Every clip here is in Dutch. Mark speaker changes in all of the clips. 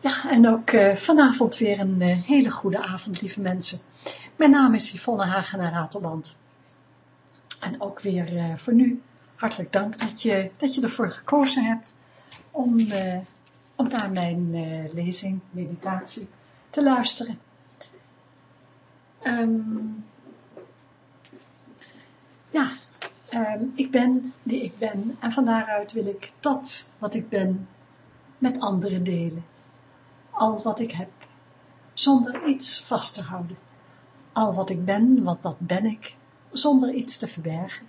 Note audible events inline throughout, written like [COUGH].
Speaker 1: Ja, en ook uh, vanavond weer een uh, hele goede avond, lieve mensen. Mijn naam is Yvonne Hagenaar Ratelband. En ook weer uh, voor nu hartelijk dank dat je, dat je ervoor gekozen hebt om, om naar mijn lezing, meditatie, te luisteren. Um, ja, um, ik ben die ik ben en van daaruit wil ik dat wat ik ben met anderen delen al wat ik heb, zonder iets vast te houden. Al wat ik ben, wat dat ben ik, zonder iets te verbergen.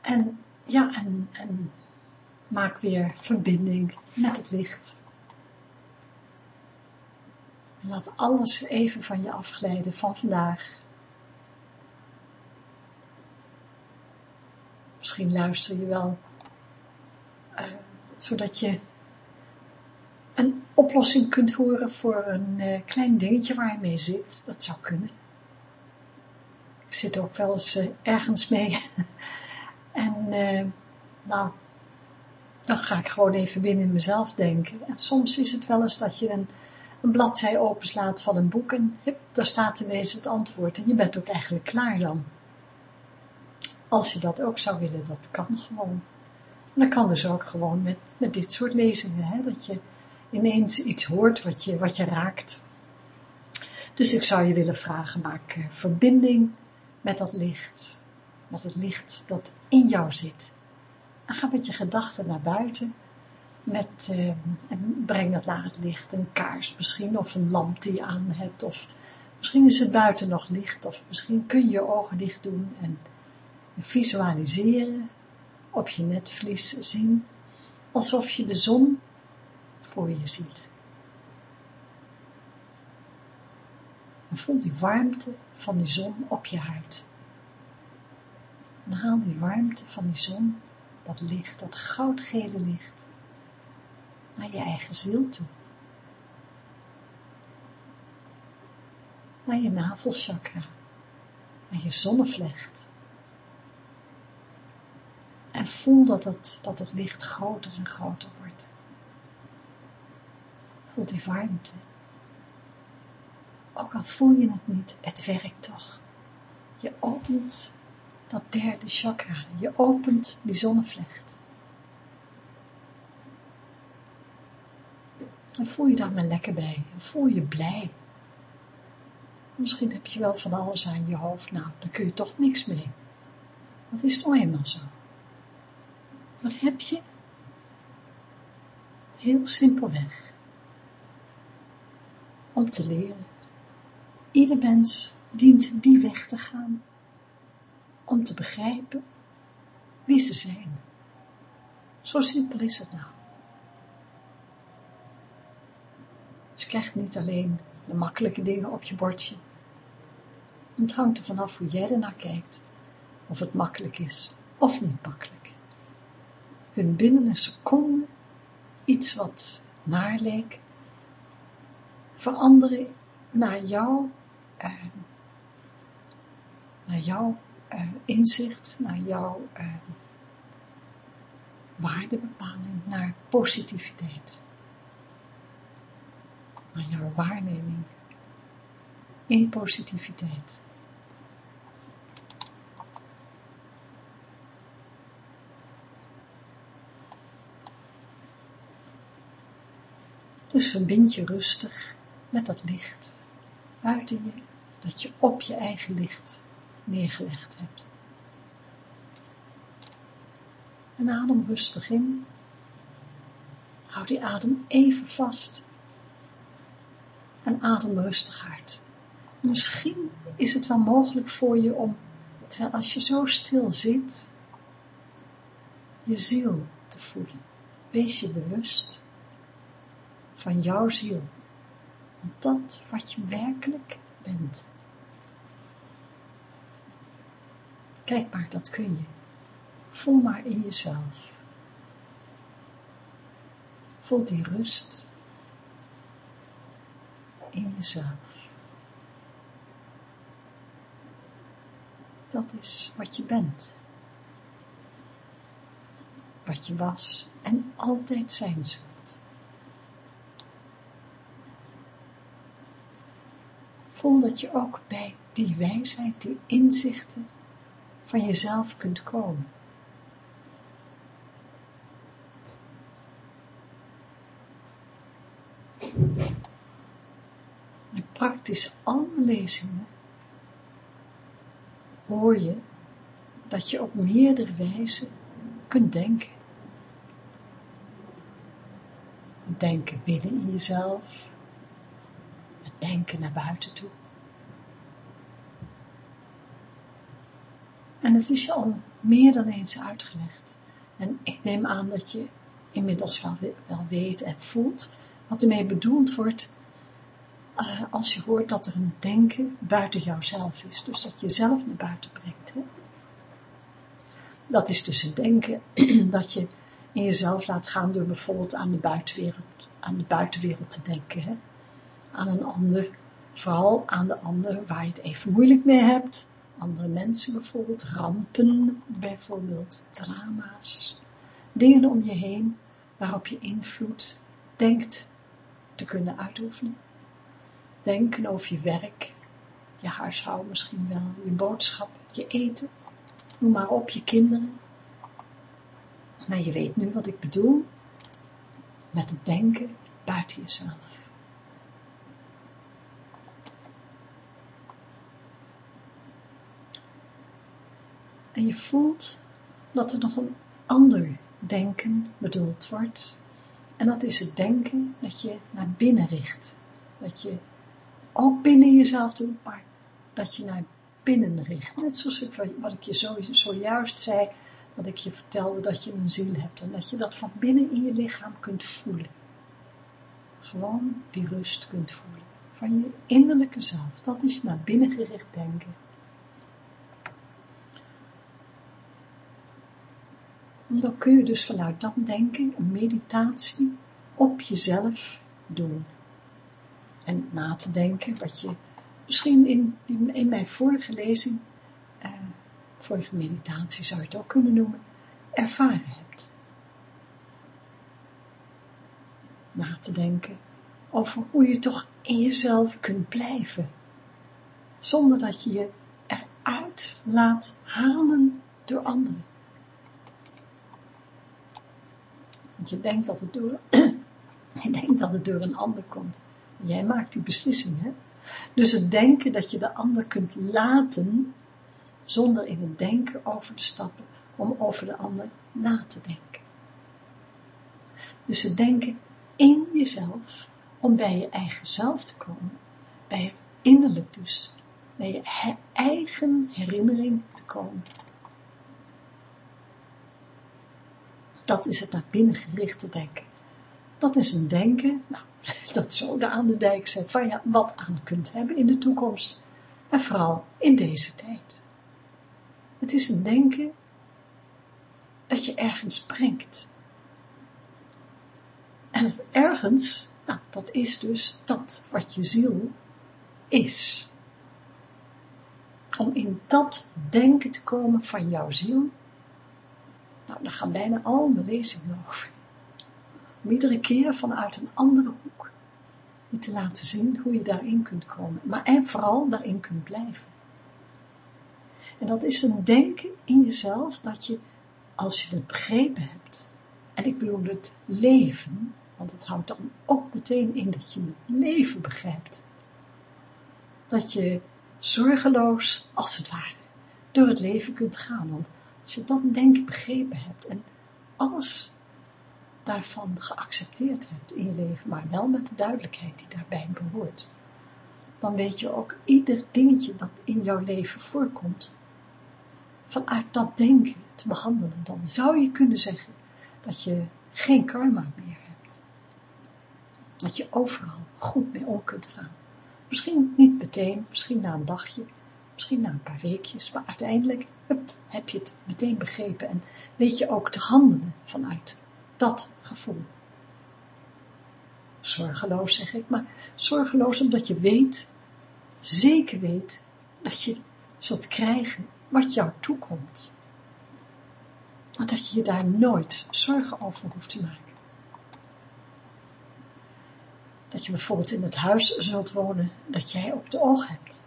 Speaker 1: En ja, en, en maak weer verbinding met het licht. Laat alles even van je afglijden van vandaag. Misschien luister je wel uh, zodat je een oplossing kunt horen voor een uh, klein dingetje waar je mee zit. Dat zou kunnen. Ik zit ook wel eens uh, ergens mee. [LAUGHS] en uh, nou, dan ga ik gewoon even binnen mezelf denken. En soms is het wel eens dat je een, een bladzij openslaat van een boek en daar staat ineens het antwoord. En je bent ook eigenlijk klaar dan. Als je dat ook zou willen, dat kan gewoon. Dat kan dus ook gewoon met, met dit soort lezingen, hè, dat je ineens iets hoort wat je, wat je raakt. Dus ik zou je willen vragen, maak verbinding met dat licht, met het licht dat in jou zit. En ga met je gedachten naar buiten, met, eh, en breng dat naar het licht, een kaars misschien, of een lamp die je aan hebt, of misschien is het buiten nog licht, of misschien kun je je ogen dicht doen en visualiseren op je netvlies zien, alsof je de zon voor je ziet. En voel die warmte van die zon op je huid. En haal die warmte van die zon, dat licht, dat goudgele licht, naar je eigen ziel toe. Naar je navelchakra, naar je zonnevlecht en voel dat het, dat het licht groter en groter wordt. Voel die warmte. Ook al voel je het niet, het werkt toch. Je opent dat derde chakra. Je opent die zonnevlecht. En voel je daar maar lekker bij. Voel je blij. Misschien heb je wel van alles aan je hoofd. Nou, dan kun je toch niks mee. Dat is nou eenmaal zo. Wat heb je? Heel simpelweg. Om te leren. Ieder mens dient die weg te gaan. Om te begrijpen wie ze zijn. Zo simpel is het nou. Dus je krijgt niet alleen de makkelijke dingen op je bordje. Het hangt er vanaf hoe jij ernaar kijkt. Of het makkelijk is of niet makkelijk hun binnen een seconde iets wat naar leek, veranderen naar jouw, uh, naar jouw uh, inzicht, naar jouw uh, waardebepaling, naar positiviteit. Naar jouw waarneming in positiviteit. Dus verbind je rustig met dat licht buiten je, dat je op je eigen licht neergelegd hebt. En adem rustig in. Houd die adem even vast. En adem rustig uit. Misschien is het wel mogelijk voor je om, terwijl als je zo stil zit, je ziel te voelen. Wees je bewust van jouw ziel. Dat wat je werkelijk bent. Kijk maar, dat kun je. Voel maar in jezelf. Voel die rust in jezelf. Dat is wat je bent. wat je was en altijd zijn zult. Voel dat je ook bij die wijsheid, die inzichten van jezelf kunt komen. In praktisch alle lezingen hoor je dat je op meerdere wijzen kunt denken. Denken binnen in jezelf, denken naar buiten toe. En het is je al meer dan eens uitgelegd. En ik neem aan dat je inmiddels wel, weet en voelt wat ermee bedoeld wordt uh, als je hoort dat er een denken buiten jouzelf is. Dus dat je zelf naar buiten brengt. Hè? Dat is dus het denken [CLEARS THROAT] dat je in jezelf laat gaan door bijvoorbeeld aan de buitenwereld, aan de buitenwereld te denken. Hè? Aan een ander, vooral aan de ander waar je het even moeilijk mee hebt. Andere mensen bijvoorbeeld, rampen bijvoorbeeld, drama's. Dingen om je heen waarop je invloed denkt te kunnen uitoefenen. Denken over je werk, je huishouden misschien wel, je boodschap, je eten, noem maar op, je kinderen. Nou, je weet nu wat ik bedoel met het denken buiten jezelf. En je voelt dat er nog een ander denken bedoeld wordt. En dat is het denken dat je naar binnen richt. Dat je ook binnen jezelf doet, maar dat je naar binnen richt. Net zoals ik, wat ik je zo, zojuist zei, dat ik je vertelde dat je een ziel hebt en dat je dat van binnen in je lichaam kunt voelen. Gewoon die rust kunt voelen. Van je innerlijke zelf. Dat is naar binnen gericht denken. Dan kun je dus vanuit dat denken een meditatie op jezelf doen. En na te denken wat je misschien in, in mijn vorige lezing, eh, vorige meditatie zou je het ook kunnen noemen, ervaren hebt. Na te denken over hoe je toch in jezelf kunt blijven, zonder dat je je eruit laat halen door anderen. Want je denkt dat het [CLEARS THROAT] door, je denkt dat een ander komt. Jij maakt die beslissing, hè? Dus het denken dat je de ander kunt laten, zonder in het denken over te stappen, om over de ander na te denken. Dus het denken in jezelf, om bij je eigen zelf te komen, bij het innerlijk dus, bij je eigen herinnering te komen. Dat is het naar binnen gerichte denken. Dat is een denken, nou, [LAUGHS] dat zoden aan de dijk zet, waar je wat aan kunt hebben in de toekomst. En vooral in deze tijd. Het is een denken dat je ergens brengt. En het ergens, nou, dat is dus dat wat je ziel is. Om in dat denken te komen van jouw ziel, nou, daar gaan bijna al mijn lezingen over. Om iedere keer vanuit een andere hoek je te laten zien hoe je daarin kunt komen. Maar en vooral daarin kunt blijven. En dat is een denken in jezelf dat je, als je het begrepen hebt, en ik bedoel het leven, want het houdt dan ook meteen in dat je het leven begrijpt. Dat je zorgeloos, als het ware, door het leven kunt gaan. Want als je dat denken begrepen hebt en alles daarvan geaccepteerd hebt in je leven, maar wel met de duidelijkheid die daarbij behoort, dan weet je ook ieder dingetje dat in jouw leven voorkomt, vanuit dat denken te behandelen. Dan zou je kunnen zeggen dat je geen karma meer hebt. Dat je overal goed mee om kunt gaan. Misschien niet meteen, misschien na een dagje, misschien na een paar weekjes, maar uiteindelijk heb je het meteen begrepen en weet je ook te handelen vanuit dat gevoel. Zorgeloos zeg ik, maar zorgeloos omdat je weet, zeker weet, dat je zult krijgen wat jou toekomt. maar dat je je daar nooit zorgen over hoeft te maken. Dat je bijvoorbeeld in het huis zult wonen dat jij op de oog hebt.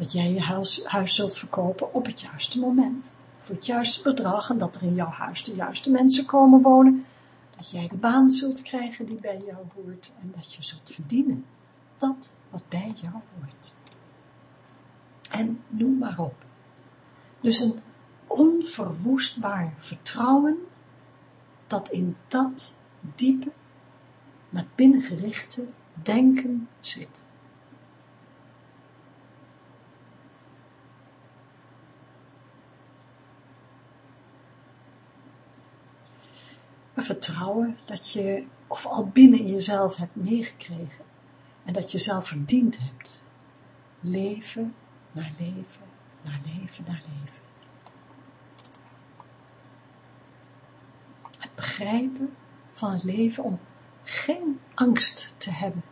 Speaker 1: Dat jij je huis, huis zult verkopen op het juiste moment, voor het juiste bedrag en dat er in jouw huis de juiste mensen komen wonen. Dat jij de baan zult krijgen die bij jou hoort en dat je zult verdienen dat wat bij jou hoort. En noem maar op. Dus een onverwoestbaar vertrouwen dat in dat diepe, naar binnen gerichte denken zit. Een vertrouwen dat je of al binnen jezelf hebt meegekregen en dat je zelf verdiend hebt. Leven naar leven, naar leven, naar leven. Het begrijpen van het leven om geen angst te hebben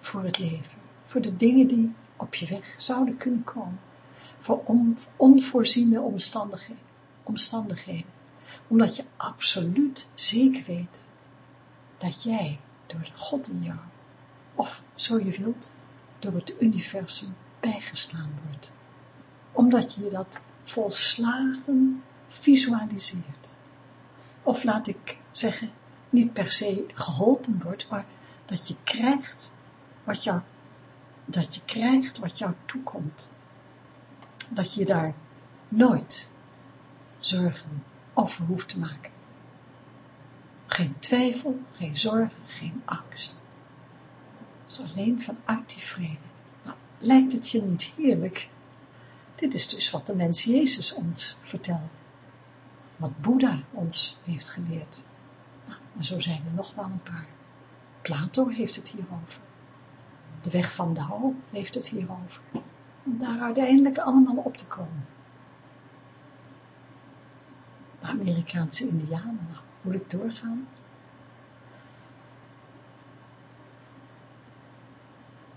Speaker 1: voor het leven, voor de dingen die op je weg zouden kunnen komen, voor onvoorziene omstandigheden, omstandigheden, omdat je absoluut zeker weet dat jij door God in jou, of zo je wilt, door het universum bijgestaan wordt, omdat je dat volslagen visualiseert. Of laat ik zeggen, niet per se geholpen wordt, maar dat je krijgt wat jou, dat je krijgt wat jou toekomt. Dat je daar nooit zorgen over hoeft te maken. Geen twijfel, geen zorgen, geen angst. Is alleen vanuit die vrede. Nou, lijkt het je niet heerlijk? Dit is dus wat de mens Jezus ons vertelde. Wat Boeddha ons heeft geleerd. En zo zijn er nog wel een paar. Plato heeft het hierover. De weg van Dao heeft het hierover. Om daar uiteindelijk allemaal op te komen. De Amerikaanse indianen, nou, moet ik doorgaan?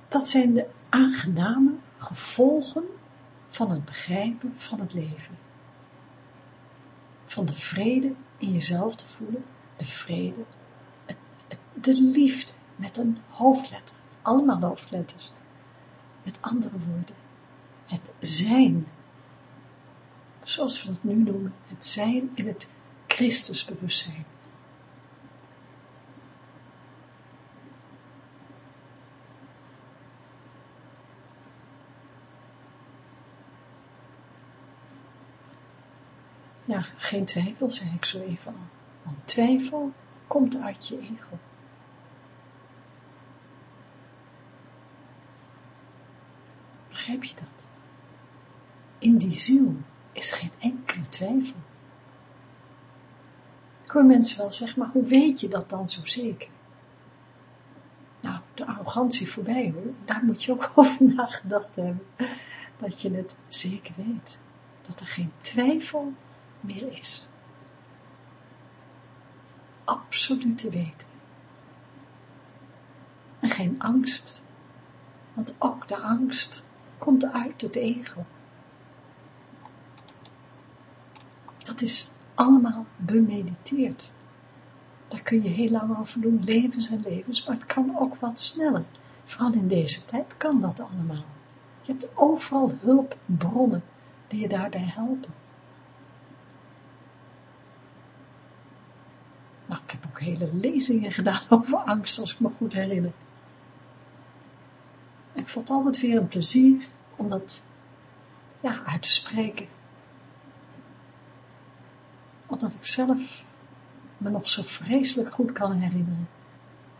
Speaker 1: Dat zijn de aangename gevolgen van het begrijpen van het leven. Van de vrede in jezelf te voelen de vrede, het, de liefde met een hoofdletter, allemaal hoofdletters. Met andere woorden, het zijn, zoals we dat nu noemen, het zijn in het Christusbewustzijn. Ja, geen twijfel, zei ik zo even al. Want twijfel komt uit je ego. Begrijp je dat? In die ziel is geen enkele twijfel. Ik hoor mensen wel zeggen, maar hoe weet je dat dan zo zeker? Nou, de arrogantie voorbij hoor, daar moet je ook [LAUGHS] over nagedacht hebben. Dat je het zeker weet. Dat er geen twijfel meer is absolute weten. En geen angst, want ook de angst komt uit het ego. Dat is allemaal bemediteerd. Daar kun je heel lang over doen, levens en levens, maar het kan ook wat sneller. Vooral in deze tijd kan dat allemaal. Je hebt overal hulpbronnen die je daarbij helpen. Nou, ik heb ook hele lezingen gedaan [LAUGHS] over angst, als ik me goed herinner. Ik vond het altijd weer een plezier om dat ja, uit te spreken. Omdat ik zelf me nog zo vreselijk goed kan herinneren.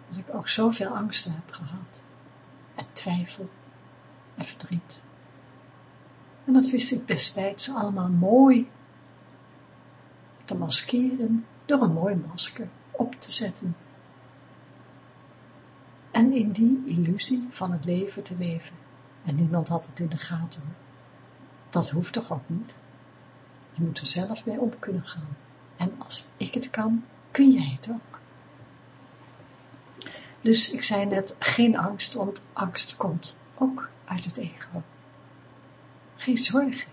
Speaker 1: Dat ik ook zoveel angsten heb gehad. En twijfel. En verdriet. En dat wist ik destijds allemaal mooi te maskeren door een mooi masker op te zetten. En in die illusie van het leven te leven. En niemand had het in de gaten. Dat hoeft toch ook niet? Je moet er zelf mee op kunnen gaan. En als ik het kan, kun jij het ook. Dus ik zei net, geen angst, want angst komt ook uit het ego. Geen zorgen,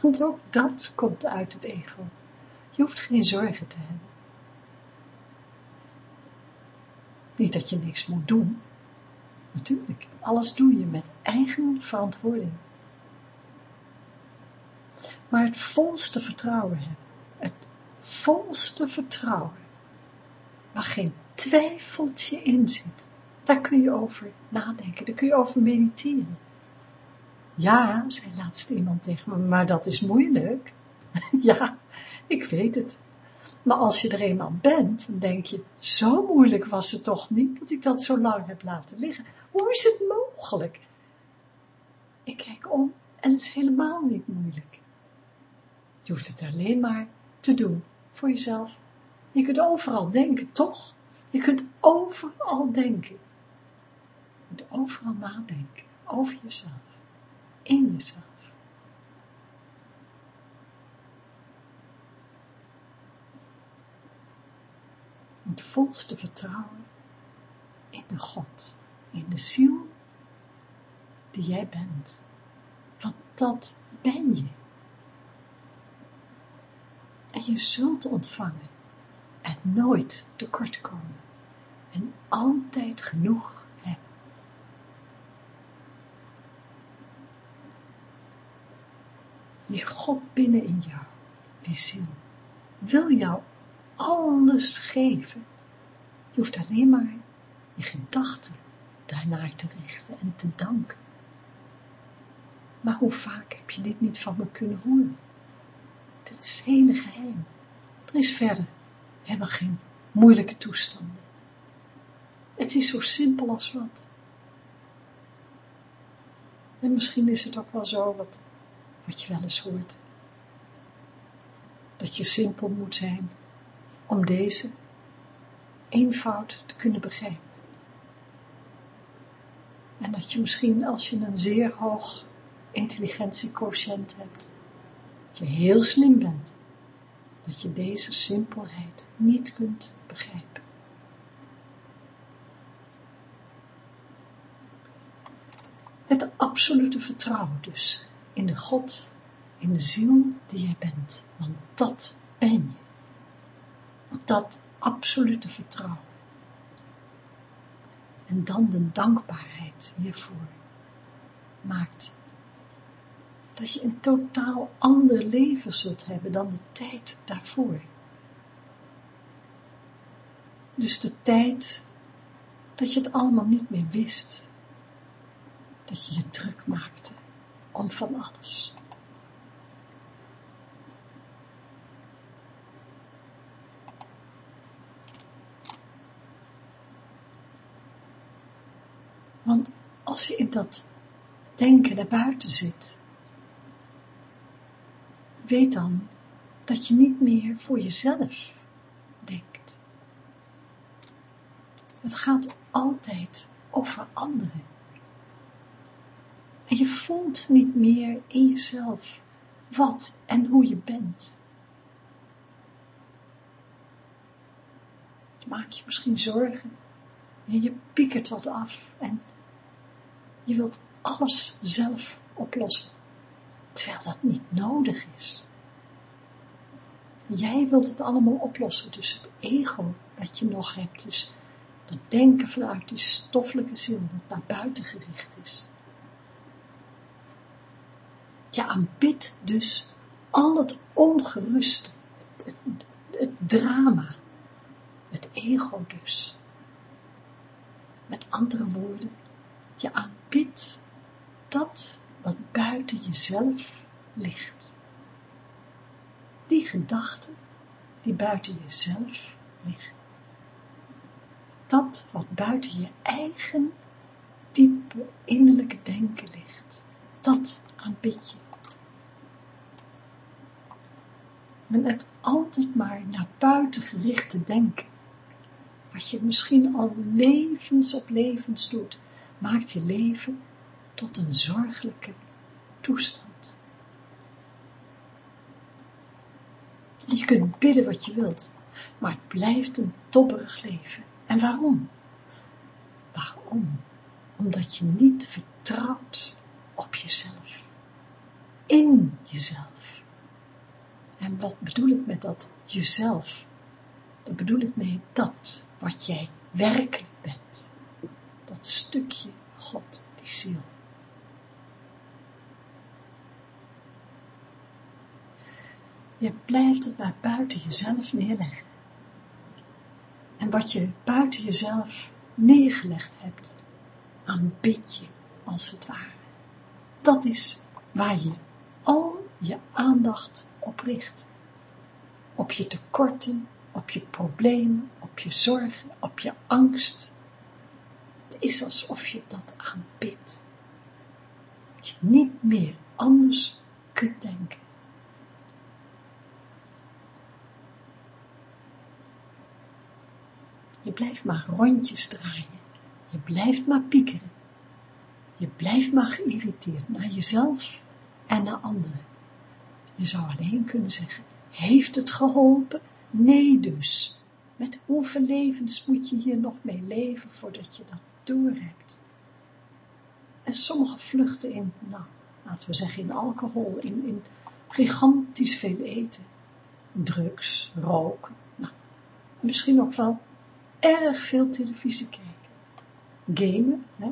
Speaker 1: want ook dat komt uit het ego. Je hoeft geen zorgen te hebben. Niet dat je niks moet doen. Natuurlijk, alles doe je met eigen verantwoording. Maar het volste vertrouwen hebben. Het volste vertrouwen. Waar geen twijfeltje in zit. Daar kun je over nadenken. Daar kun je over mediteren. Ja, zei laatst iemand tegen me, maar dat is moeilijk. [LAUGHS] ja, ik weet het. Maar als je er eenmaal bent, dan denk je, zo moeilijk was het toch niet dat ik dat zo lang heb laten liggen. Hoe is het mogelijk? Ik kijk om en het is helemaal niet moeilijk. Je hoeft het alleen maar te doen voor jezelf. Je kunt overal denken, toch? Je kunt overal denken. Je kunt overal nadenken over jezelf, in jezelf. het volste vertrouwen in de God, in de ziel die jij bent. Want dat ben je. Je zult ontvangen en nooit tekort komen en altijd genoeg hebben. Die God binnen in jou, die ziel, wil jou alles geven. Je hoeft alleen maar je gedachten daarnaar te richten en te danken. Maar hoe vaak heb je dit niet van me kunnen horen? Dit is het hele geheim. Er is verder helemaal geen moeilijke toestanden. Het is zo simpel als wat. En misschien is het ook wel zo wat, wat je wel eens hoort. Dat je simpel moet zijn om deze eenvoud te kunnen begrijpen. En dat je misschien als je een zeer hoog intelligentiequotient hebt, je heel slim bent, dat je deze simpelheid niet kunt begrijpen. Het absolute vertrouwen dus in de God, in de ziel die jij bent, want dat ben je dat absolute vertrouwen. En dan de dankbaarheid hiervoor maakt dat je een totaal ander leven zult hebben dan de tijd daarvoor. Dus de tijd dat je het allemaal niet meer wist, dat je je druk maakte om van alles. Want als je in dat denken naar buiten zit, weet dan dat je niet meer voor jezelf denkt. Het gaat altijd over anderen. En je voelt niet meer in jezelf wat en hoe je bent. Je maakt je misschien zorgen en je piekert wat af en je wilt alles zelf oplossen, terwijl dat niet nodig is. Jij wilt het allemaal oplossen, dus het ego dat je nog hebt, dus dat denken vanuit die stoffelijke ziel, dat naar buiten gericht is. Je aanbidt dus al het ongeruste, het, het, drama, het ego dus. Met andere woorden, je aanbidt dat wat buiten jezelf ligt. Die gedachte die buiten jezelf ligt. Dat wat buiten je eigen diepe innerlijke denken ligt. Dat aanbid je. En het altijd maar naar buiten gerichte denken, wat je misschien al levens op levens doet, maakt je leven tot een zorgelijke toestand. Je kunt bidden wat je wilt, maar het blijft een dobberig leven. En waarom? Waarom? Omdat je niet vertrouwt op jezelf. In jezelf. En wat bedoel ik met dat jezelf? Dat bedoel ik mee dat wat jij werkelijk bent. Dat stukje God, die ziel. Je blijft het maar buiten jezelf neerleggen. En wat je buiten jezelf neergelegd hebt, aanbid je als het ware. Dat is waar je al je aandacht op richt. Op je tekorten, op je problemen, op je zorgen, op je angst. Het is alsof je dat aanbidt. Dat je niet meer anders kunt denken. Je blijft maar rondjes draaien. Je blijft maar piekeren. Je blijft maar geïrriteerd naar jezelf en naar anderen. Je zou alleen kunnen zeggen, heeft het geholpen? Nee dus. Met hoeveel levens moet je hier nog mee leven voordat je dat doorhebt? En sommige vluchten in, nou, laten we zeggen in alcohol, in, in gigantisch veel eten, drugs, roken, nou, misschien ook wel erg veel televisie kijken. Gamen, hè.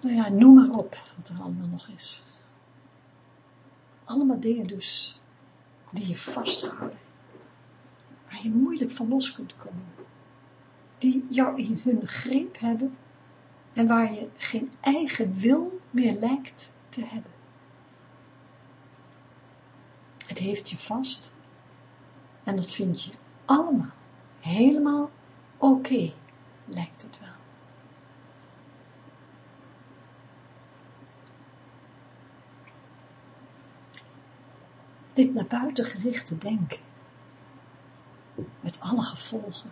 Speaker 1: Nou ja, noem maar op wat er allemaal nog is. Allemaal dingen dus, die je vasthouden. Waar je moeilijk van los kunt komen. Die jou in hun greep hebben en waar je geen eigen wil meer lijkt te hebben. Het heeft je vast en dat vind je allemaal helemaal oké, lijkt het wel. Dit naar buiten gerichte denken, met alle gevolgen,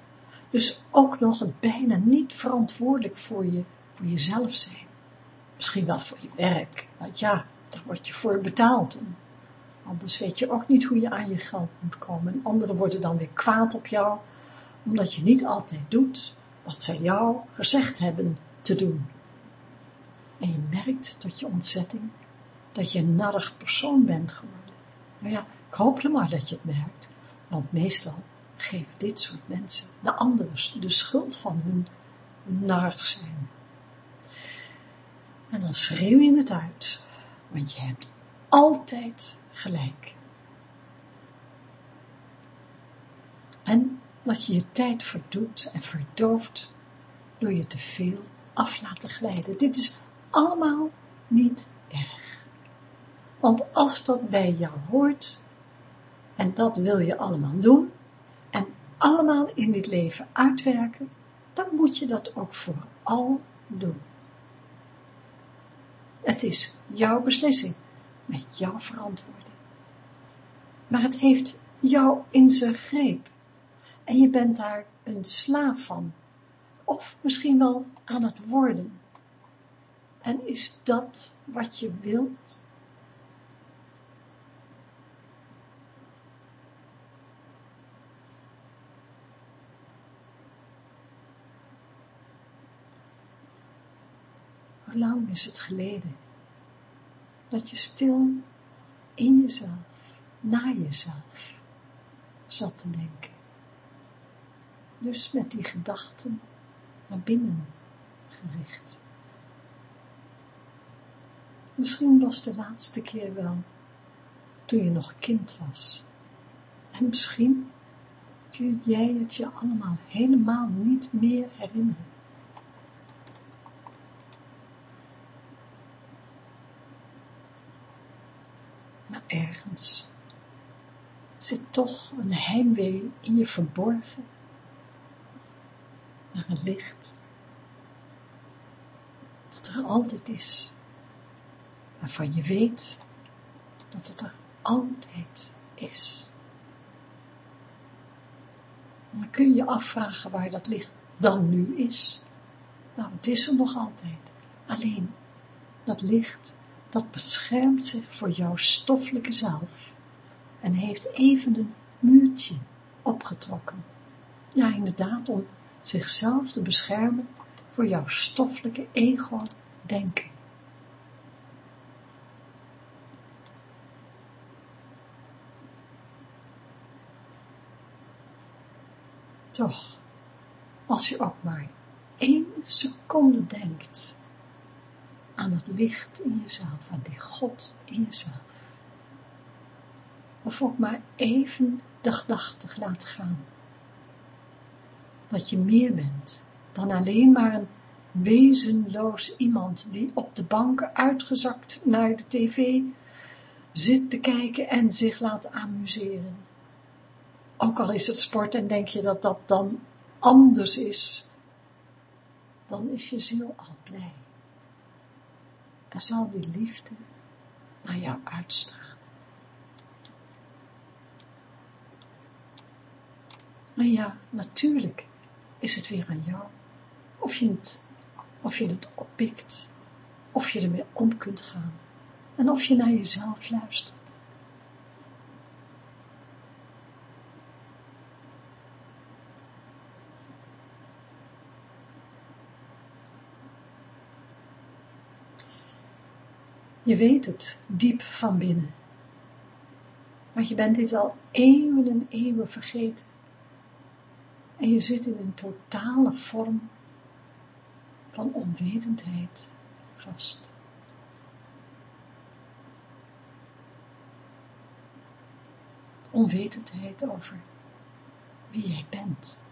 Speaker 1: dus ook nog het bijna niet verantwoordelijk voor, je, voor jezelf zijn. Misschien wel voor je werk, want ja, daar word je voor betaald. Anders weet je ook niet hoe je aan je geld moet komen. En anderen worden dan weer kwaad op jou, omdat je niet altijd doet wat zij jou gezegd hebben te doen. En je merkt tot je ontzetting dat je een narrig persoon bent geworden. Nou ja, ik hoop er maar dat je het merkt, want meestal geeft dit soort mensen de anderen de schuld van hun narrig zijn. En dan schreeuw je het uit, want je hebt altijd gelijk. En dat je je tijd verdoet en verdooft door je te veel af laten glijden. Dit is allemaal niet erg. Want als dat bij jou hoort, en dat wil je allemaal doen, en allemaal in dit leven uitwerken, dan moet je dat ook vooral doen. Het is jouw beslissing, met jouw verantwoording maar het heeft jou in zijn greep. En je bent daar een slaaf van. Of misschien wel aan het worden. En is dat wat je wilt? Hoe lang is het geleden dat je stil in jezelf naar jezelf zat te denken. Dus met die gedachten naar binnen gericht. Misschien was de laatste keer wel toen je nog kind was. En misschien kun jij het je allemaal helemaal niet meer herinneren. Maar ergens zit toch een heimwee in je verborgen naar een licht dat er altijd is, waarvan je weet dat het er altijd is. dan kun je je afvragen waar dat licht dan nu is. Nou, het is er nog altijd. Alleen, dat licht, dat beschermt zich voor jouw stoffelijke zelf en heeft even een muurtje opgetrokken. Ja, inderdaad, om zichzelf te beschermen voor jouw stoffelijke ego-denken. Toch, als je ook maar één seconde denkt aan het licht in jezelf, aan die God in jezelf, of ook maar even de gedachte laat gaan. Dat je meer bent dan alleen maar een wezenloos iemand die op de bank uitgezakt naar de tv zit te kijken en zich laat amuseren. Ook al is het sport en denk je dat dat dan anders is, dan is je ziel al blij. En zal die liefde naar jou uitstralen. En ja, natuurlijk is het weer aan jou. Of je het, of je het oppikt, of je ermee om kunt gaan. En of je naar jezelf luistert. Je weet het, diep van binnen. Maar je bent dit al eeuwen en eeuwen vergeten. En je zit in een totale vorm van onwetendheid vast. Onwetendheid over wie jij bent.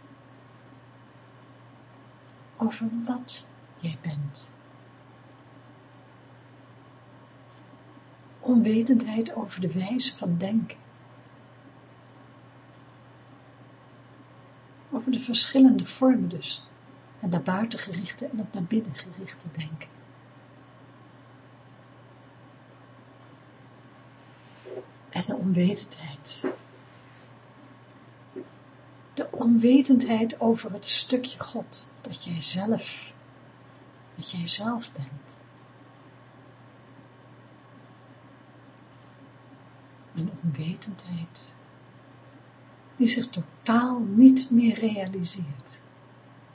Speaker 1: Over wat jij bent. onwetendheid over de wijze van denken. Over de verschillende vormen dus, het naar buiten gerichte en het naar binnen gerichte denken. En de onwetendheid. De onwetendheid over het stukje God dat jij zelf, dat jij zelf bent. een onwetendheid, die zich totaal niet meer realiseert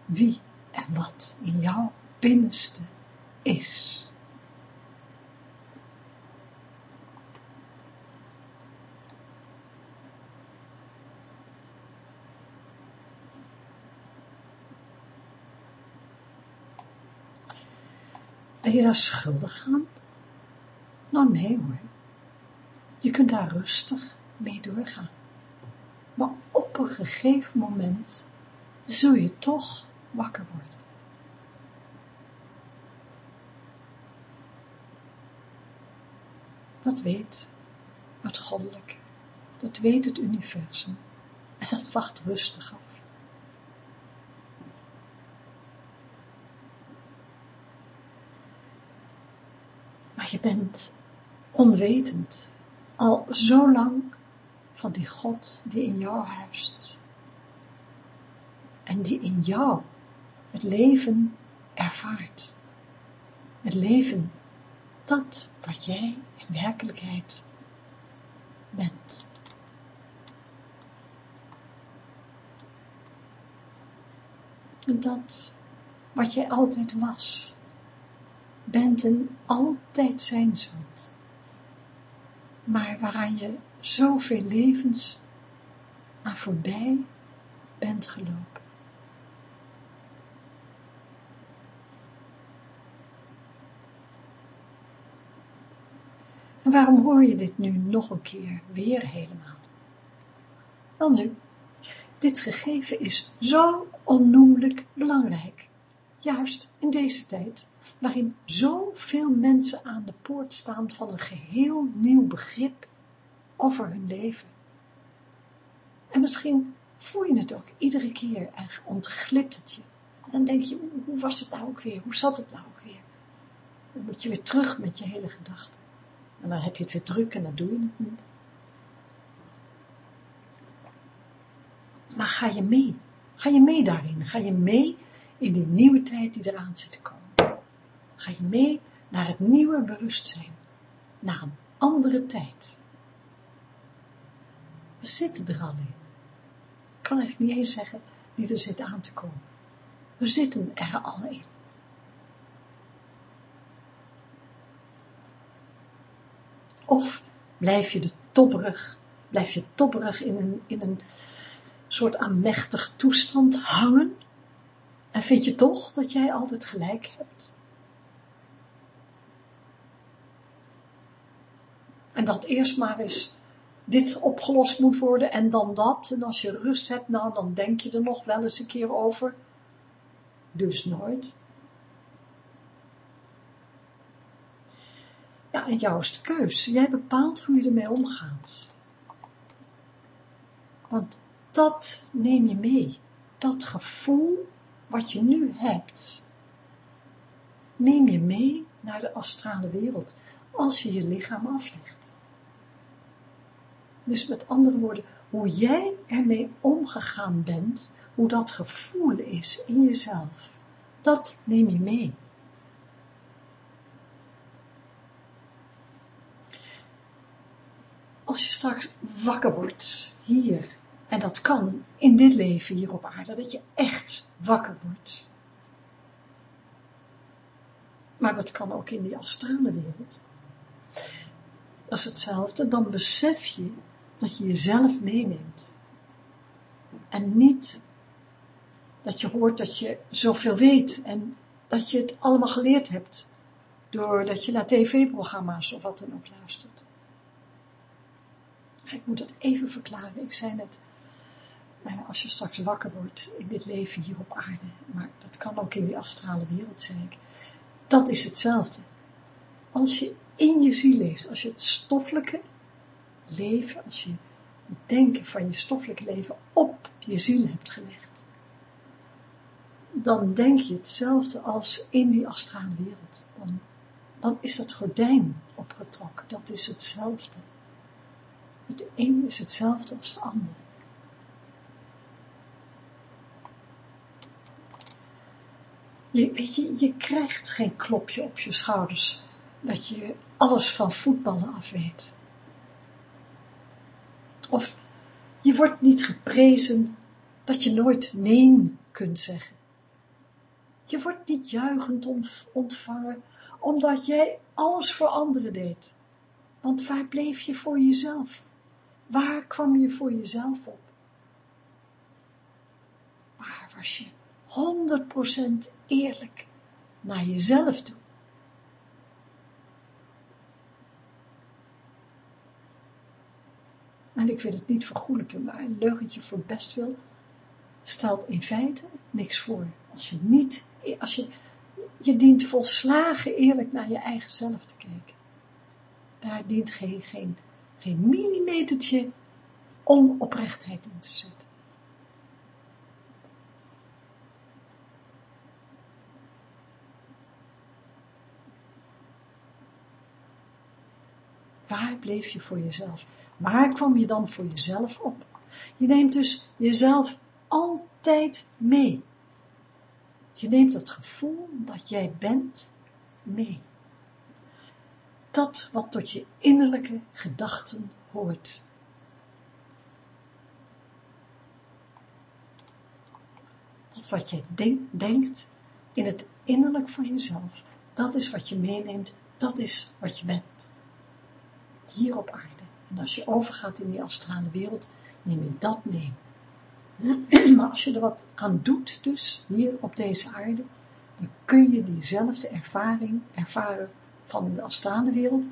Speaker 1: wie en wat in jouw binnenste is. Ben je daar schuldig aan? Nou nee hoor. Je kunt daar rustig mee doorgaan. Een gegeven moment zul je toch wakker worden. Dat weet het goddelijke, dat weet het universum en dat wacht rustig af. Maar je bent onwetend al zo lang van die God die in jou huist. En die in jou het leven ervaart. Het leven, dat wat jij in werkelijkheid bent. En dat wat jij altijd was, bent en altijd zijn zult maar waaraan je zoveel levens aan voorbij bent gelopen. En waarom hoor je dit nu nog een keer weer helemaal? Wel nu, dit gegeven is zo onnoemelijk belangrijk, juist in deze tijd waarin zoveel mensen aan de poort staan van een geheel nieuw begrip over hun leven. En misschien voel je het ook iedere keer en ontglipt het je. En dan denk je, hoe was het nou ook weer? Hoe zat het nou ook weer? Dan moet je weer terug met je hele gedachten. En dan heb je het weer druk en dan doe je het niet. Maar ga je mee? Ga je mee daarin? Ga je mee in die nieuwe tijd die eraan zit te komen? Ga je mee naar het nieuwe bewustzijn, naar een andere tijd. We zitten er al in. Ik kan eigenlijk niet eens zeggen die er zit aan te komen. We zitten er al in. Of blijf je de topperig, blijf je topperig in een, in een, soort aanmächtig toestand hangen? En vind je toch dat jij altijd gelijk hebt? En dat eerst maar eens dit opgelost moet worden en dan dat. En als je rust hebt, nou dan denk je er nog wel eens een keer over. Dus nooit. Ja, en jouw keus. Jij bepaalt hoe je ermee omgaat. Want dat neem je mee. Dat gevoel wat je nu hebt, neem je mee naar de astrale wereld als je je lichaam aflegt. Dus met andere woorden, hoe jij ermee omgegaan bent, hoe dat gevoel is in jezelf, dat neem je mee. Als je straks wakker wordt, hier, en dat kan in dit leven hier op aarde, dat je echt wakker wordt. Maar dat kan ook in die astrale wereld. Dat is hetzelfde, dan besef je dat je jezelf meeneemt. En niet dat je hoort dat je zoveel weet en dat je het allemaal geleerd hebt doordat je naar tv-programma's of wat dan ook luistert. Ik moet het even verklaren, ik zei net, eh, als je straks wakker wordt in dit leven hier op aarde, maar dat kan ook in die astrale wereld, zei ik, dat is hetzelfde. Als je in je ziel leeft, als je het stoffelijke leven, als je het denken van je stoffelijke leven op je ziel hebt gelegd, dan denk je hetzelfde als in die astrale wereld. Dan, dan is dat gordijn opgetrokken, dat is hetzelfde. Het een is hetzelfde als het ander. Je, weet je, je krijgt geen klopje op je schouders, dat je alles van voetballen af weet. Of je wordt niet geprezen dat je nooit nee kunt zeggen. Je wordt niet juichend ontvangen, omdat jij alles voor anderen deed. Want waar bleef je voor jezelf? Waar kwam je voor jezelf op? Waar was je 100% eerlijk naar jezelf toe. En ik wil het niet vergoelijken, maar een leugentje voor best wil, stelt in feite niks voor. Als je niet, als je, je dient volslagen eerlijk naar je eigen zelf te kijken. Daar dient geen, geen, geen millimetertje onoprechtheid in te zetten. Waar bleef je voor jezelf? Waar kwam je dan voor jezelf op? Je neemt dus jezelf altijd mee. Je neemt het gevoel dat jij bent mee. Dat wat tot je innerlijke gedachten hoort. Dat wat je denkt in het innerlijk van jezelf, dat is wat je meeneemt, dat is wat je bent hier op aarde. En als je overgaat in die astrale wereld, neem je dat mee. [CLEARS THROAT] Maar als je er wat aan doet, dus hier op deze aarde, dan kun je diezelfde ervaring ervaren van de astrale wereld,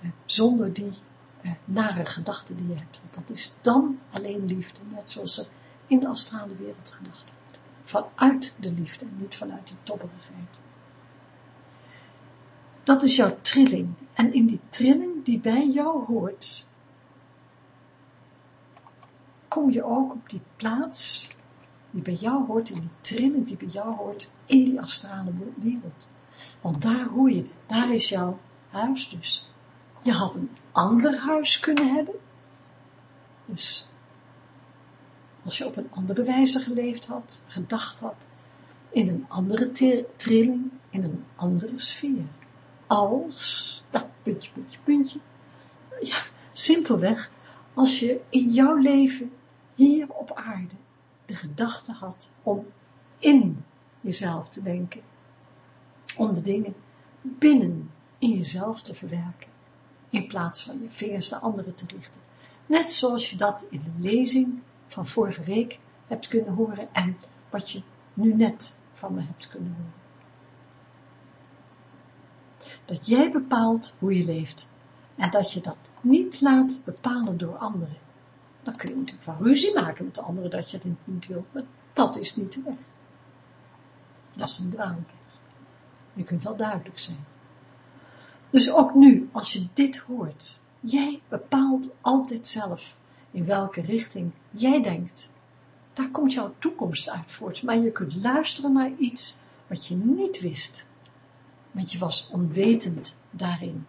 Speaker 1: eh, zonder die eh, nare gedachten die je hebt. Want dat is dan alleen liefde, net zoals er in de astrale wereld gedacht wordt. Vanuit de liefde en niet vanuit die tobberigheid. Dat is jouw trilling. En in die trilling die bij jou hoort, kom je ook op die plaats die bij jou hoort, in die trilling die bij jou hoort, in die astrale wereld. Want daar hoor je, daar is jouw huis dus. Je had een ander huis kunnen hebben. Dus als je op een andere wijze geleefd had, gedacht had, in een andere trilling, in een andere sfeer als, nou, puntje, puntje, puntje. Ja, simpelweg, als je in jouw leven hier op aarde de gedachte had om in jezelf te denken, om de dingen binnen in jezelf te verwerken, in plaats van je vingers naar anderen te richten. Net zoals je dat in de lezing van vorige week hebt kunnen horen en wat je nu net van me hebt kunnen horen. Dat jij bepaalt hoe je leeft en dat je dat niet laat bepalen door anderen. Dan kun je natuurlijk van ruzie maken met de anderen dat je het niet wilt, maar dat is niet de weg. Dat is een dwaalweg. Je kunt wel duidelijk zijn. Dus ook nu, als je dit hoort, jij bepaalt altijd zelf in welke richting jij denkt. Daar komt jouw toekomst uit voort, maar je kunt luisteren naar iets wat je niet wist, want je was onwetend daarin.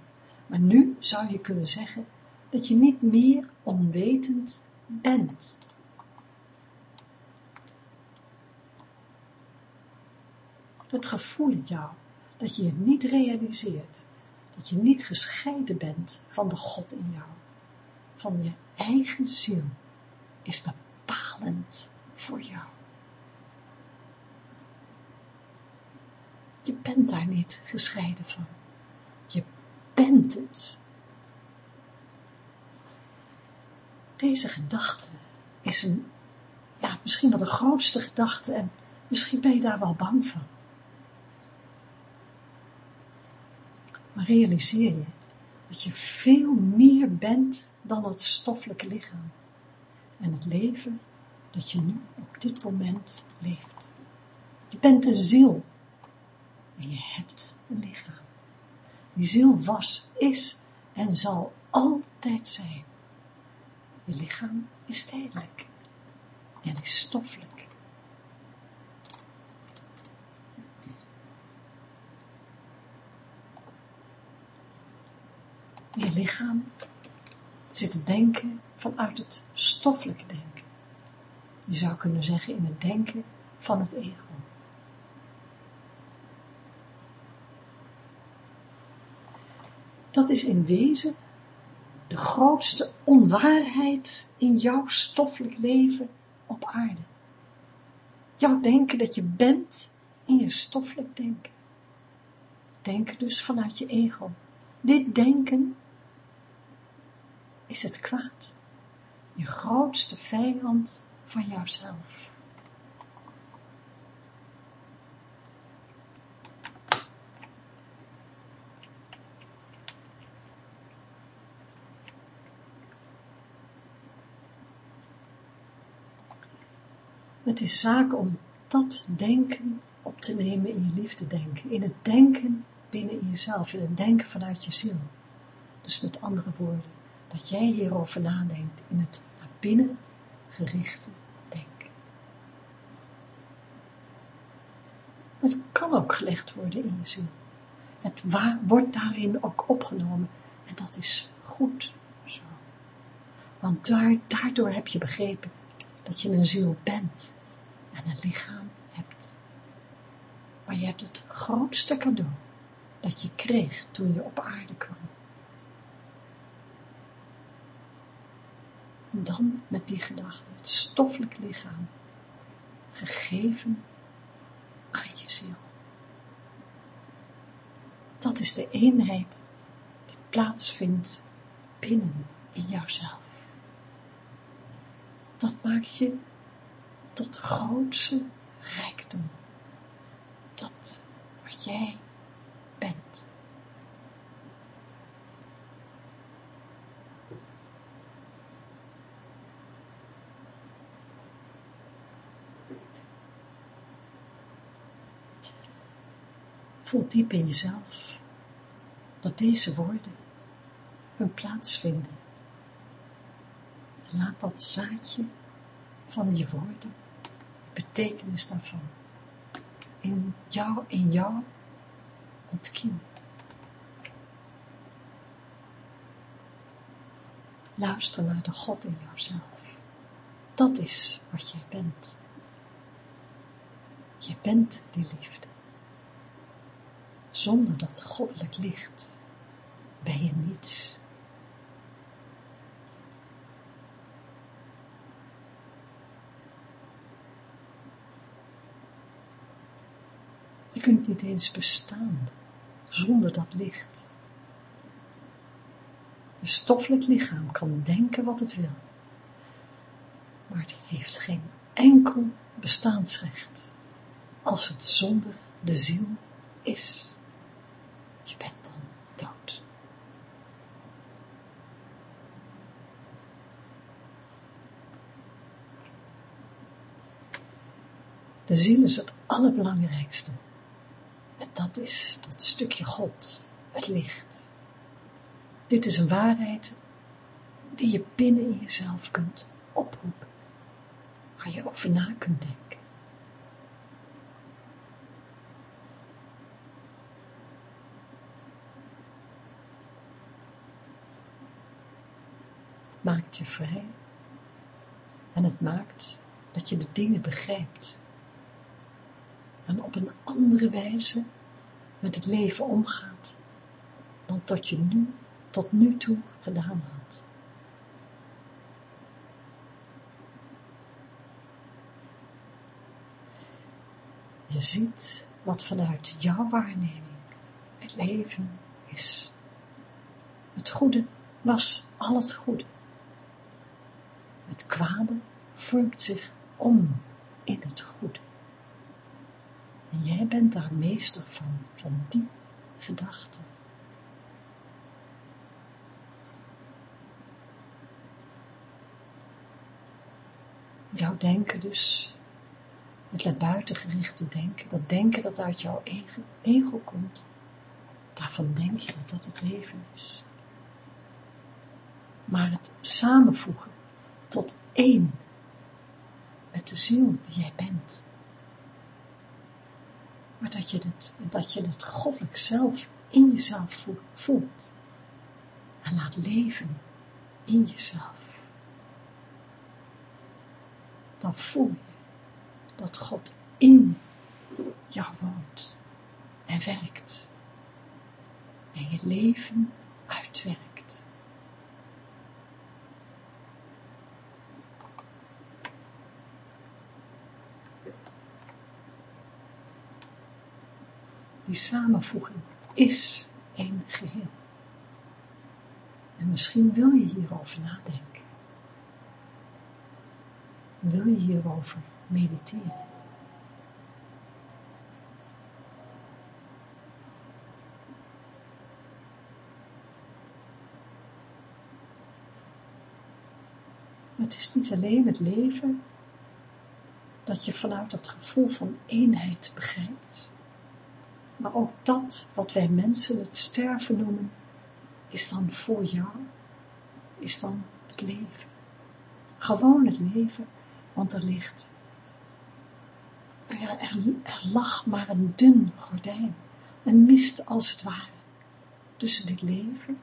Speaker 1: Maar nu zou je kunnen zeggen dat je niet meer onwetend bent. Het gevoel in jou dat je het niet realiseert, dat je niet gescheiden bent van de God in jou, van je eigen ziel, is bepalend voor jou. Je bent daar niet gescheiden van. Je bent het. Deze gedachte is een, ja, misschien wel de grootste gedachte en misschien ben je daar wel bang van. Maar realiseer je dat je veel meer bent dan het stoffelijke lichaam en het leven dat je nu op dit moment leeft. Je bent een ziel en je hebt een lichaam. Die ziel was, is en zal altijd zijn. Je lichaam is tijdelijk en is stoffelijk. Je lichaam zit te denken vanuit het stoffelijke denken. Je zou kunnen zeggen in het denken van het ego. Dat is in wezen de grootste onwaarheid in jouw stoffelijk leven op aarde. Jouw denken dat je bent in je stoffelijk denken. Denken dus vanuit je ego. Dit denken is het kwaad. Je grootste vijand van jouzelf. Het is zaak om dat denken op te nemen in je liefde denken, in het denken binnen in jezelf, in het denken vanuit je ziel. Dus met andere woorden, dat jij hierover nadenkt in het naar binnen gerichte denken. Het kan ook gelegd worden in je ziel. Het wordt daarin ook opgenomen en dat is goed zo. Want daar, daardoor heb je begrepen dat je een ziel bent en een lichaam hebt. Maar je hebt het grootste cadeau dat je kreeg toen je op aarde kwam. dan met die gedachte, het stoffelijk lichaam, gegeven aan je ziel. Dat is de eenheid die plaatsvindt binnen in jouzelf. Dat maakt je tot de grootste rijkdom. Dat wat jij bent. Voel diep in jezelf dat deze woorden hun plaats vinden. Laat dat zaadje van die woorden, de betekenis daarvan, in jou, in jou ontkiemen. Luister naar de God in jouzelf. Dat is wat jij bent. Je bent die liefde. Zonder dat goddelijk licht ben je niets. Kunt niet eens bestaan zonder dat licht. Je stoffelijk lichaam kan denken wat het wil, maar het heeft geen enkel bestaansrecht als het zonder de ziel is. Je bent dan dood. De ziel is het allerbelangrijkste. Dat is dat stukje God, het licht. Dit is een waarheid die je binnen in jezelf kunt oproepen, waar je over na kunt denken. Maakt je vrij en het maakt dat je de dingen begrijpt en op een andere wijze met het leven omgaat dan tot je nu, tot nu toe gedaan had. Je ziet wat vanuit jouw waarneming het leven is. Het goede was al het goede. Het kwade vormt zich om in het goede. En jij bent daar meester van, van die gedachten. Jouw denken dus, het naar buiten gerichte denken, dat denken dat uit jouw ego komt, daarvan denk je dat dat het leven is. Maar het samenvoegen tot één met de ziel die jij bent, maar dat je het, dat je het goddelijk zelf in jezelf voelt en laat leven in jezelf. Dan voel je dat God in jou woont en werkt en je leven uitwerkt. Die samenvoeging is één geheel. En misschien wil je hierover nadenken. Wil je hierover mediteren. het is niet alleen het leven dat je vanuit dat gevoel van eenheid begrijpt, maar ook dat wat wij mensen het sterven noemen, is dan voor jou, is dan het leven. Gewoon het leven, want er ligt, ja, er, er lag maar een dun gordijn, een mist als het ware, tussen dit leven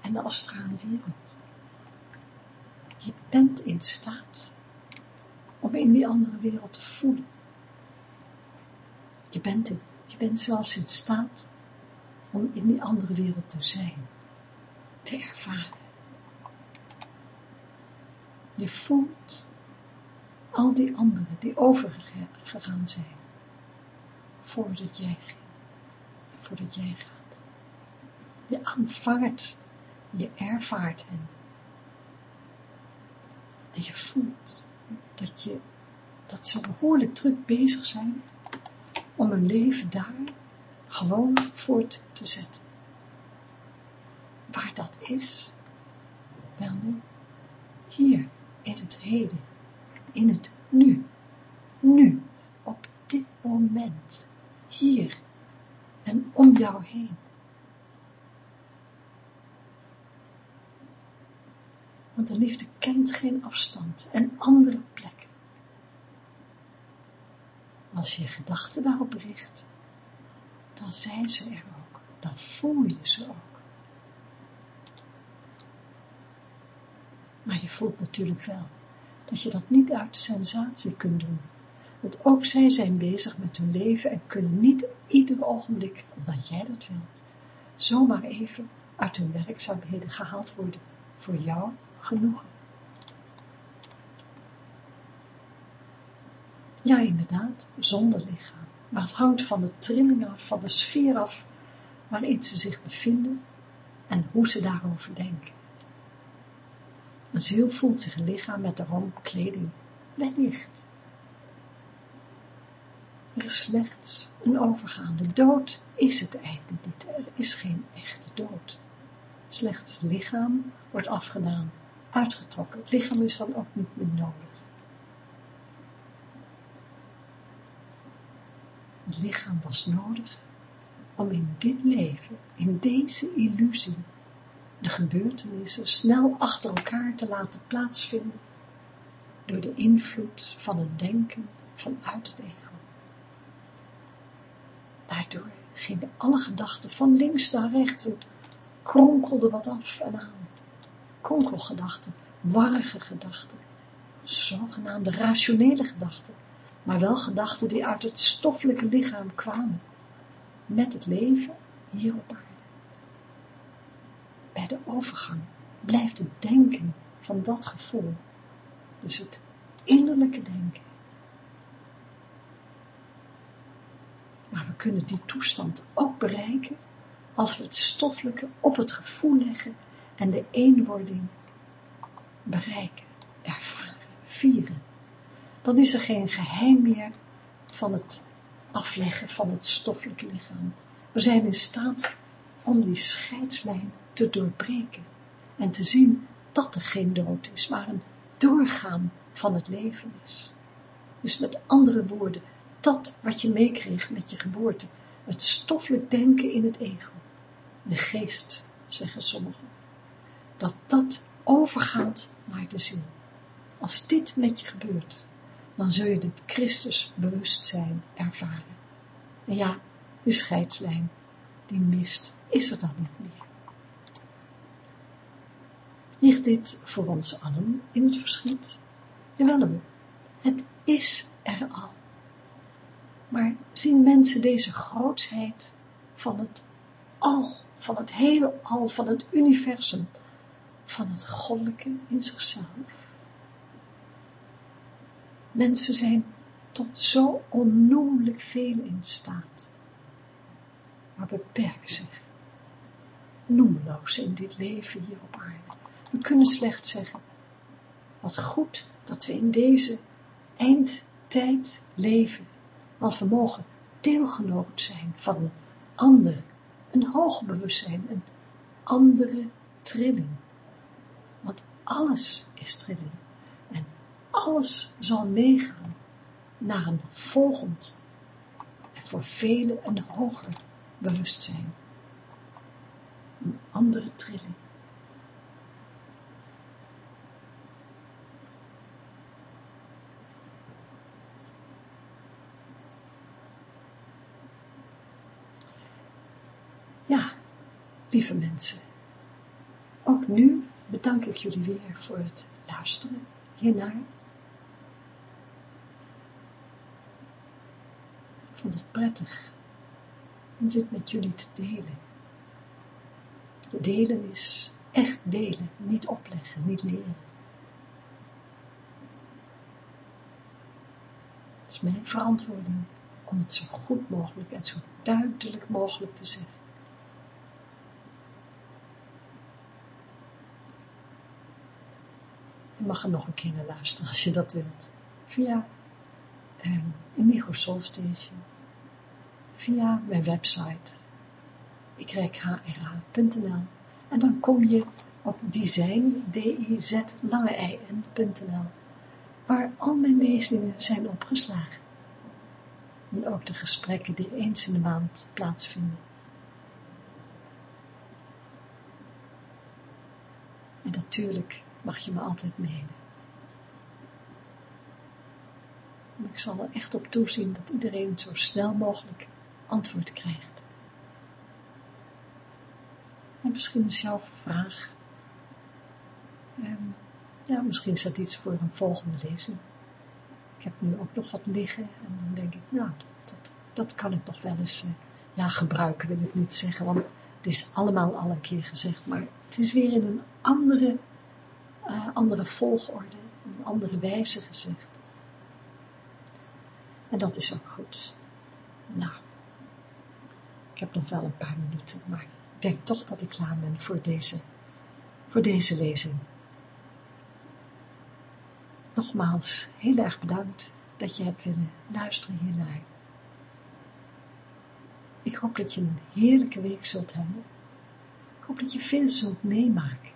Speaker 1: en de astrale wereld. Je bent in staat om in die andere wereld te voelen je bent, het, je bent zelfs in staat om in die andere wereld te zijn, te ervaren. Je voelt al die anderen die overgegaan zijn, voordat jij ging, voordat jij gaat. Je aanvaardt, je ervaart hen. En je voelt dat, je, dat ze behoorlijk druk bezig zijn om een leven daar gewoon voort te zetten. Waar dat is, wel nu, hier, in het heden, in het nu, nu, op dit moment, hier en om jou heen. Want de liefde kent geen afstand en andere plekken. Als je gedachten daarop richt, dan zijn ze er ook. Dan voel je ze ook. Maar je voelt natuurlijk wel dat je dat niet uit sensatie kunt doen. Want ook zij zijn bezig met hun leven en kunnen niet ieder ogenblik, omdat jij dat wilt, zomaar even uit hun werkzaamheden gehaald worden voor jou genoegen. Ja, inderdaad, zonder lichaam. Maar het hangt van de trilling af, van de sfeer af, waarin ze zich bevinden en hoe ze daarover denken. Een ziel voelt zich een lichaam met daarom kleding. Wellicht. Er is slechts een overgaande dood is het einde niet. Er is geen echte dood. Slechts het lichaam wordt afgedaan, uitgetrokken. Het lichaam is dan ook niet meer nodig. Het lichaam was nodig om in dit leven, in deze illusie, de gebeurtenissen snel achter elkaar te laten plaatsvinden door de invloed van het denken vanuit het ego. Daardoor gingen alle gedachten van links naar rechts en kronkelden wat af en aan. Kronkelgedachten, warrige gedachten, zogenaamde rationele gedachten, maar wel gedachten die uit het stoffelijke lichaam kwamen, met het leven hier op aarde. Bij de overgang blijft het denken van dat gevoel, dus het innerlijke denken. Maar we kunnen die toestand ook bereiken als we het stoffelijke op het gevoel leggen en de eenwording bereiken, ervaren, vieren. Dan is er geen geheim meer van het afleggen van het stoffelijke lichaam. We zijn in staat om die scheidslijn te doorbreken en te zien dat er geen dood is, maar een doorgaan van het leven is. Dus met andere woorden, dat wat je meekreeg met je geboorte, het stoffelijk denken in het ego, de geest, zeggen sommigen, dat dat overgaat naar de ziel. Als dit met je gebeurt, dan zul je dit Christus bewustzijn ervaren. En ja, de scheidslijn, die mist, is er dan niet meer. Ligt dit voor ons allen in het verschiet? Jawel, het is er al. Maar zien mensen deze grootsheid van het al, van het hele al, van het universum, van het goddelijke in zichzelf? Mensen zijn tot zo onnoemelijk veel in staat, maar beperken zich. Noemloos in dit leven hier op aarde. We kunnen slechts zeggen, wat goed dat we in deze eindtijd leven, want we mogen deelgenoot zijn van een ander, een hoger bewustzijn, een andere trilling. Want alles is trilling alles zal meegaan naar een volgend en voor velen een hoger bewustzijn. Een andere trilling. Ja, lieve mensen, ook nu bedank ik jullie weer voor het luisteren hiernaar. Ik vond het prettig om dit met jullie te delen. Delen is echt delen, niet opleggen, niet leren. Het is mijn verantwoording om het zo goed mogelijk en zo duidelijk mogelijk te zeggen. Je mag er nog een keer naar luisteren als je dat wilt. Via eh, Indigo Soul Station. Via mijn website yhra.nl en dan kom je op design, waar al mijn lezingen zijn opgeslagen. En ook de gesprekken die eens in de maand plaatsvinden. En natuurlijk mag je me altijd mailen. Ik zal er echt op toezien dat iedereen zo snel mogelijk antwoord krijgt. En misschien is jouw vraag, um, ja, misschien is dat iets voor een volgende lezing. Ik heb nu ook nog wat liggen en dan denk ik, nou, dat, dat kan ik nog wel eens, uh, ja, gebruiken wil ik niet zeggen, want het is allemaal al een keer gezegd, maar het is weer in een andere uh, andere volgorde, een andere wijze gezegd. En dat is ook goed. Nou, ik heb nog wel een paar minuten, maar ik denk toch dat ik klaar ben voor deze, voor deze lezing. nogmaals heel erg bedankt dat je hebt willen luisteren hiernaar. Ik hoop dat je een heerlijke week zult hebben. Ik hoop dat je veel zult meemaken.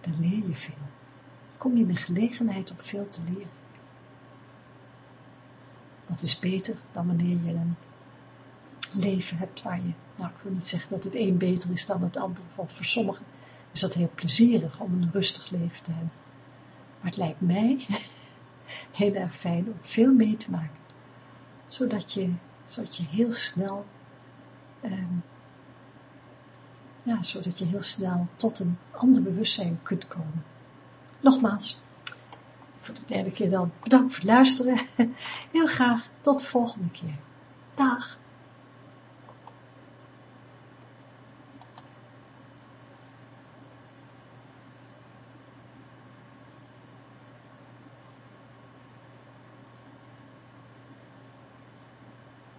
Speaker 1: Dan leer je veel. Kom je in de gelegenheid om veel te leren. Dat is beter dan wanneer je een leven hebt waar je, nou ik wil niet zeggen dat het een beter is dan het andere, want voor sommigen is dat heel plezierig om een rustig leven te hebben. Maar het lijkt mij [LAUGHS] heel erg fijn om veel mee te maken, zodat je, zodat je heel snel, um, ja, zodat je heel snel tot een ander bewustzijn kunt komen. Nogmaals, voor de derde keer dan, bedankt voor het luisteren. [LAUGHS] Heel graag tot de volgende keer. Dag.